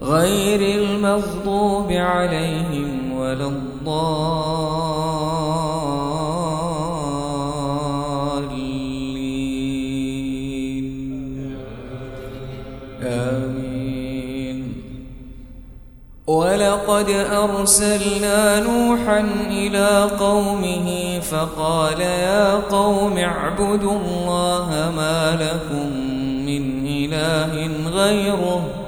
غير المغضوب عليهم ولا الضالين. آمين. ولقد أرسلنا نوحا إلى قومه فقال يا قوم اعبدوا الله ما لكم من إله غيره.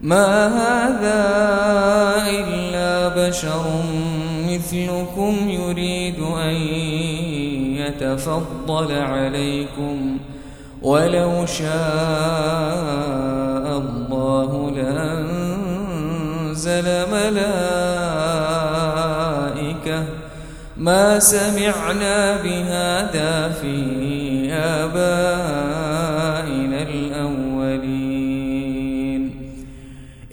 ما هذا إلا بشر مثلكم يريد أن يتفضل عليكم ولو شاء الله لأنزل ملائكة ما سمعنا بهذا في آبائنا.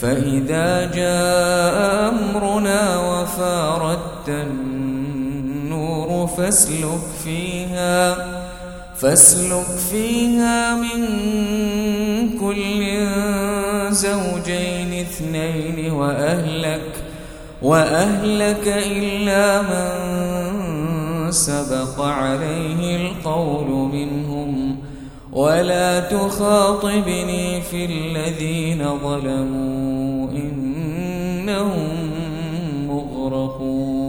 فإذا جاء أمرنا وفاردت النور فاسلك فيها فاسلك فيها من كل زوجين اثنين وأهلك وأهلك إلا من سبق عليه القول منهم. ولا تخاطبني في الذين ظلموا إنهم مغرقون.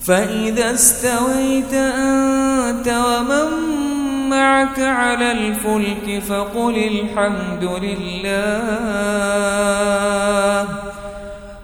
فإذا استويت أنت ومن معك على الفلك فقل الحمد لله.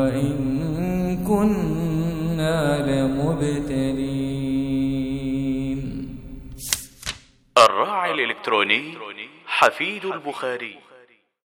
وإن كنا لمبتلين. الراعي الإلكتروني حفيد البخاري.